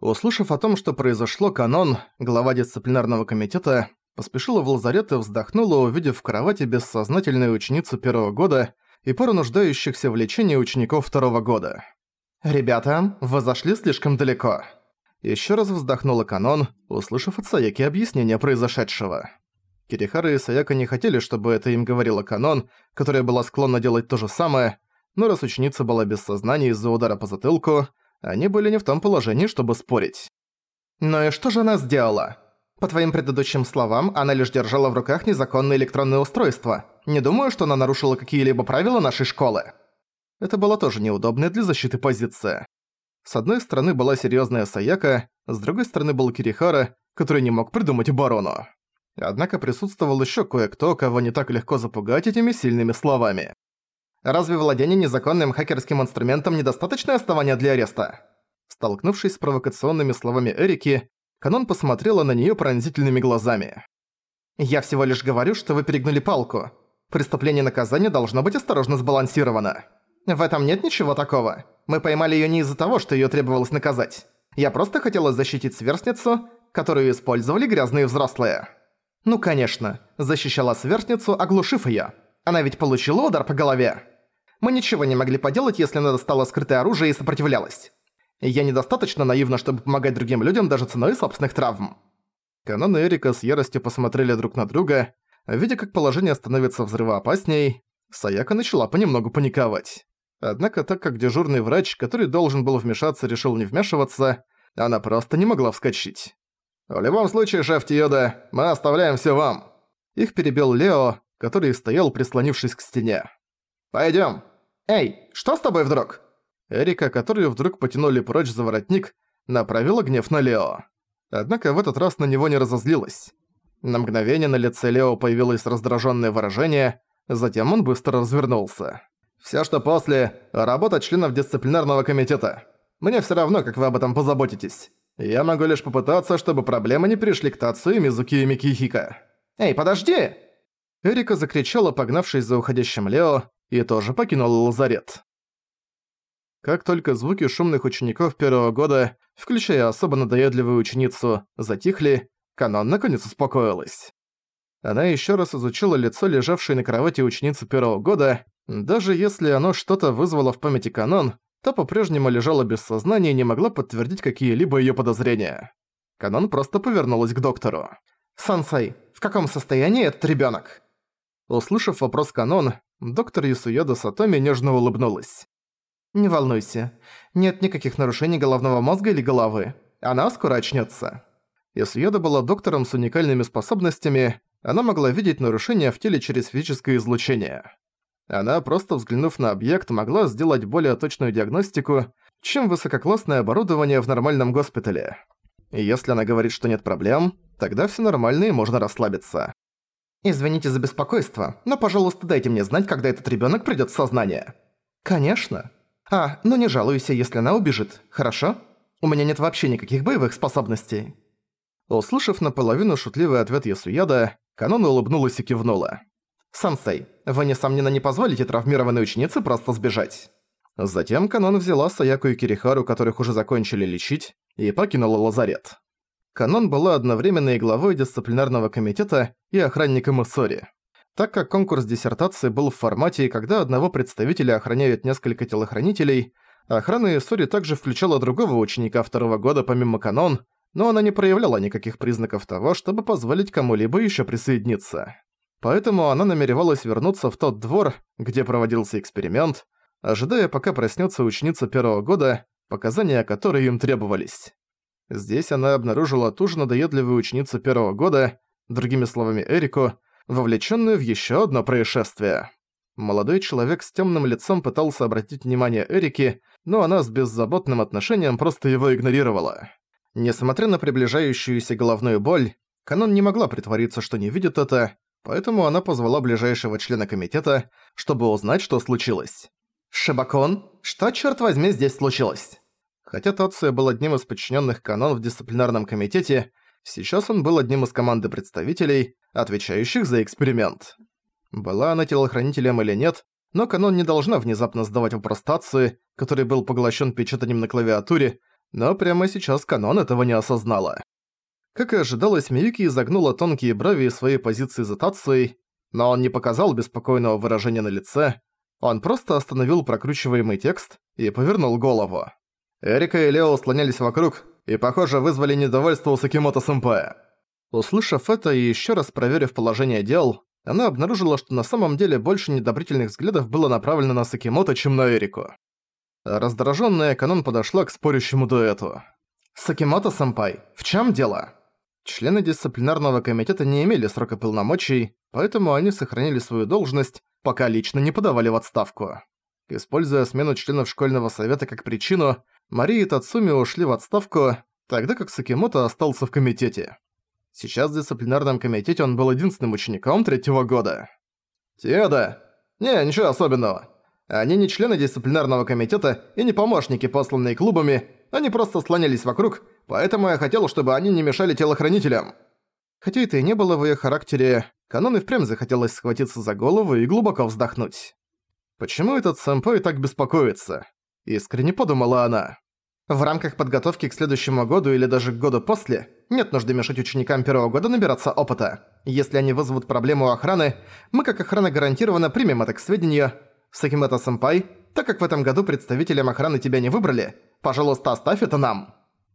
Услышав о том, что произошло, Канон, глава дисциплинарного комитета, поспешила в лазарет и вздохнула, увидев в кровати бессознательную ученицу первого года и пару нуждающихся в лечении учеников второго года. «Ребята, вы зашли слишком далеко». Ещё раз вздохнула Канон, услышав от Саяки объяснение произошедшего. Кирихара и Саяка не хотели, чтобы это им говорила Канон, которая была склонна делать то же самое, но раз ученица была без сознания из-за удара по затылку, они были не в том положении, чтобы спорить. «Ну и что же она сделала?» По твоим предыдущим словам, она лишь держала в руках незаконное электронное устройство. Не думаю, что она нарушила какие-либо правила нашей школы. Это была тоже неудобная для защиты позиция. С одной стороны была серьёзная Саяка, с другой стороны был Кирихара, который не мог придумать оборону. Однако присутствовал ещё кое-кто, кого не так легко запугать этими сильными словами. Разве владение незаконным хакерским инструментом недостаточное основание для ареста? Столкнувшись с провокационными словами Эрики, Канон посмотрела на неё пронзительными глазами. «Я всего лишь говорю, что вы перегнули палку. Преступление наказания должно быть осторожно сбалансировано. В этом нет ничего такого. Мы поймали её не из-за того, что её требовалось наказать. Я просто хотела защитить сверстницу, которую использовали грязные взрослые». Ну конечно, защищала сверстницу, оглушив её. Она ведь получила удар по голове. Мы ничего не могли поделать, если она достала скрытое оружие и сопротивлялась. Я недостаточно наивна, чтобы помогать другим людям даже ценой собственных травм». Канон и Эрика с яростью посмотрели друг на друга. Видя, как положение становится взрывоопасней, Саяка начала понемногу паниковать. Однако, так как дежурный врач, который должен был вмешаться, решил не вмешиваться, она просто не могла вскочить. «В любом случае, шеф Тиода, мы оставляем всё вам!» Их перебил Лео, который стоял, прислонившись к стене. «Пойдём!» «Эй, что с тобой вдруг?» Эрика, которую вдруг потянули прочь за воротник, направила гнев на Лео. Однако в этот раз на него не разозлилась. На мгновение на лице Лео появилось раздраженное выражение, затем он быстро развернулся. «Всё, что после – работа членов дисциплинарного комитета. Мне всё равно, как вы об этом позаботитесь. Я могу лишь попытаться, чтобы проблемы не пришли к Тацу и Мизуки и Микихика». «Эй, подожди!» Эрика закричала, погнавшись за уходящим Лео, и тоже покинула лазарет. Как только звуки шумных учеников первого года, включая особо надоедливую ученицу, затихли, Канон наконец успокоилась. Она ещё раз изучила лицо лежавшей на кровати ученицы первого года, даже если оно что-то вызвало в памяти Канон, то по-прежнему лежала без сознания и не могла подтвердить какие-либо её подозрения. Канон просто повернулась к доктору. «Сансей, в каком состоянии этот ребёнок?» Услышав вопрос Канон, доктор Ясуёда Сатоми нежно улыбнулась. «Не волнуйся. Нет никаких нарушений головного мозга или головы. Она скоро очнётся». Ясуеда была доктором с уникальными способностями, она могла видеть нарушения в теле через физическое излучение. Она, просто взглянув на объект, могла сделать более точную диагностику, чем высококлассное оборудование в нормальном госпитале. И если она говорит, что нет проблем, тогда всё нормально и можно расслабиться. «Извините за беспокойство, но, пожалуйста, дайте мне знать, когда этот ребёнок придёт в сознание». «Конечно», «А, ну не жалуйся, если она убежит, хорошо? У меня нет вообще никаких боевых способностей». Услышав наполовину шутливый ответ Ясуяда, Канон улыбнулась и кивнула. «Сансей, вы, несомненно, не позволите травмированной ученице просто сбежать». Затем Канон взяла Саяку и Кирихару, которых уже закончили лечить, и покинула лазарет. Канон была одновременно и главой дисциплинарного комитета, и охранником Иссори. Так как конкурс диссертации был в формате, когда одного представителя охраняют несколько телохранителей, охрана Исури также включала другого ученика второго года помимо канон, но она не проявляла никаких признаков того, чтобы позволить кому-либо ещё присоединиться. Поэтому она намеревалась вернуться в тот двор, где проводился эксперимент, ожидая, пока проснётся ученица первого года, показания которой им требовались. Здесь она обнаружила ту же надоедливую ученицу первого года, другими словами Эрику, вовлеченную в еще одно происшествие. Молодой человек с темным лицом пытался обратить внимание Эрики, но она с беззаботным отношением просто его игнорировала. Несмотря на приближающуюся головную боль, Канон не могла притвориться, что не видит это, поэтому она позвала ближайшего члена комитета, чтобы узнать, что случилось. «Шибакон, что, черт возьми, здесь случилось?» Хотя Тация был одним из подчиненных Канон в дисциплинарном комитете, сейчас он был одним из команды представителей, отвечающих за эксперимент. Была она телохранителем или нет, но канон не должна внезапно сдавать вопрос Тации, который был поглощен печатанием на клавиатуре, но прямо сейчас Канон этого не осознала. Как и ожидалось, Миюки изогнула тонкие брови из своей позиции за Тацией, но он не показал беспокойного выражения на лице, он просто остановил прокручиваемый текст и повернул голову. Эрика и Лео слонялись вокруг и, похоже, вызвали недовольство у Сакимото-сэмпая. Услышав это и еще раз проверив положение дел, она обнаружила, что на самом деле больше недобрительных взглядов было направлено на Сакимото, чем на Эрику. Раздражённая Канон подошла к спорящему дуэту. «Сакимото-сэмпай, в чём дело?» Члены дисциплинарного комитета не имели срока полномочий, поэтому они сохранили свою должность, пока лично не подавали в отставку. Используя смену членов школьного совета как причину, Мария и Тацуми ушли в отставку, тогда как Сакимото остался в комитете. Сейчас в дисциплинарном комитете он был единственным учеником третьего года. «Теда! Не, ничего особенного. Они не члены дисциплинарного комитета и не помощники, посланные клубами, они просто слонялись вокруг, поэтому я хотел, чтобы они не мешали телохранителям». Хотя это и не было в её характере, Канон и впрямь захотелось схватиться за голову и глубоко вздохнуть. Почему этот сэмпой так беспокоится? Искренне подумала она. В рамках подготовки к следующему году или даже к году после нет нужды мешать ученикам первого года набираться опыта. Если они вызовут проблему у охраны, мы как охрана гарантированно примем это к сведению. Сакимото-сэмпай, так как в этом году представителям охраны тебя не выбрали, пожалуйста, оставь это нам».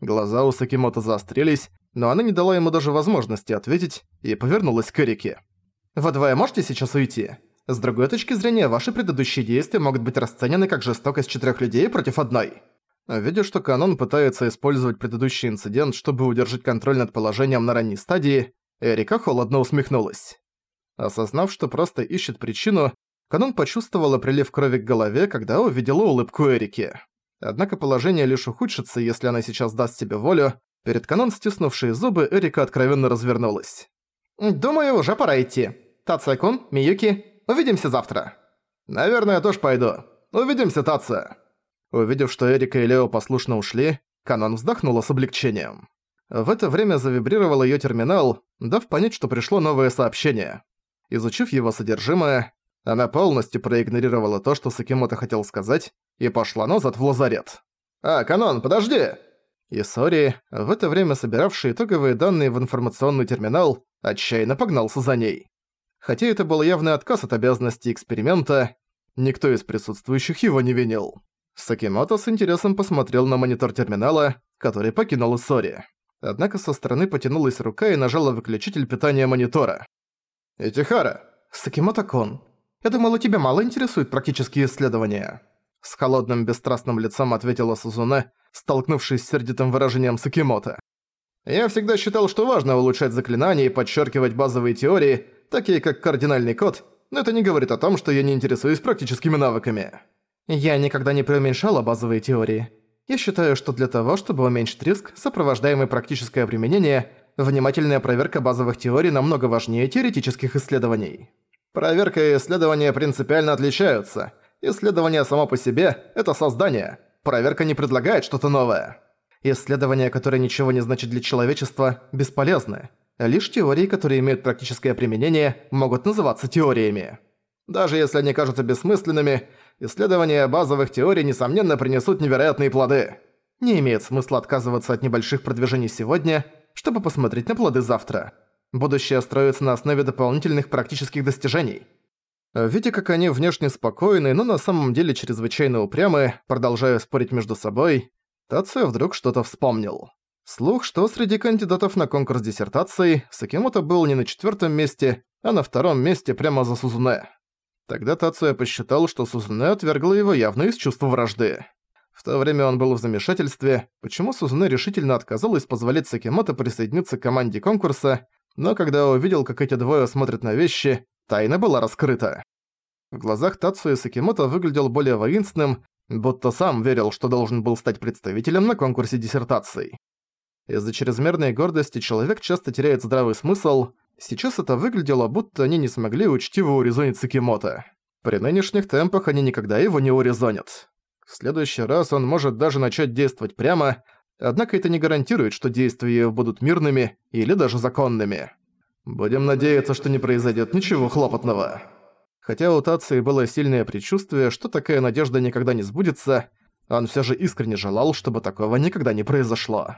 Глаза у Сакимото заострились, но она не дала ему даже возможности ответить и повернулась к Эрике. «Вы двое можете сейчас уйти? С другой точки зрения, ваши предыдущие действия могут быть расценены как жестокость четырёх людей против одной». Видя, что Канон пытается использовать предыдущий инцидент, чтобы удержать контроль над положением на ранней стадии, Эрика холодно усмехнулась. Осознав, что просто ищет причину, Канон почувствовала прилив крови к голове, когда увидела улыбку Эрики. Однако положение лишь ухудшится, если она сейчас даст себе волю. Перед Канон, стиснувшие зубы, Эрика откровенно развернулась. «Думаю, уже пора идти. Тация-кун, Миюки, увидимся завтра». «Наверное, я тоже пойду. Увидимся, Тация». Увидев, что Эрика и Лео послушно ушли, Канон вздохнула с облегчением. В это время завибрировал её терминал, дав понять, что пришло новое сообщение. Изучив его содержимое, она полностью проигнорировала то, что Сакимото хотел сказать, и пошла назад в лазарет. «А, Канон, подожди!» И Сори, в это время собиравший итоговые данные в информационный терминал, отчаянно погнался за ней. Хотя это был явный отказ от обязанностей эксперимента, никто из присутствующих его не винил. Сакимото с интересом посмотрел на монитор терминала, который покинул Сори. Однако со стороны потянулась рука и нажала выключатель питания монитора. «Этихара!» «Сакимото-кун, я думала, тебя мало интересуют практические исследования». С холодным бесстрастным лицом ответила Сузуне, столкнувшись с сердитым выражением Сакимото. «Я всегда считал, что важно улучшать заклинания и подчеркивать базовые теории, такие как кардинальный код, но это не говорит о том, что я не интересуюсь практическими навыками». Я никогда не преуменьшала базовые теории. Я считаю, что для того, чтобы уменьшить риск, сопровождаемый практическое применение, внимательная проверка базовых теорий намного важнее теоретических исследований. Проверка и исследования принципиально отличаются. Исследование само по себе – это создание. Проверка не предлагает что-то новое. Исследования, которые ничего не значат для человечества, бесполезны. Лишь теории, которые имеют практическое применение, могут называться теориями. Даже если они кажутся бессмысленными, исследования базовых теорий, несомненно, принесут невероятные плоды. Не имеет смысла отказываться от небольших продвижений сегодня, чтобы посмотреть на плоды завтра. Будущее строится на основе дополнительных практических достижений. Видя, как они внешне спокойны, но на самом деле чрезвычайно упрямы, продолжая спорить между собой, Тация вдруг что-то вспомнил. Слух, что среди кандидатов на конкурс диссертаций Сакимото был не на четвертом месте, а на втором месте прямо за Сузуне. Тогда Тацуя посчитал, что Сузуне отвергла его явно из чувства вражды. В то время он был в замешательстве, почему Сузуне решительно отказалась позволить Сакимото присоединиться к команде конкурса, но когда увидел, как эти двое смотрят на вещи, тайна была раскрыта. В глазах Тацуя Сакимото выглядел более воинственным, будто сам верил, что должен был стать представителем на конкурсе диссертаций. Из-за чрезмерной гордости человек часто теряет здравый смысл, Сейчас это выглядело, будто они не смогли учтиво урезонить Сакимото. При нынешних темпах они никогда его не урезонят. В следующий раз он может даже начать действовать прямо, однако это не гарантирует, что действия будут мирными или даже законными. Будем надеяться, что не произойдет ничего хлопотного. Хотя у Тации было сильное предчувствие, что такая надежда никогда не сбудется, Он всё же искренне желал, чтобы такого никогда не произошло.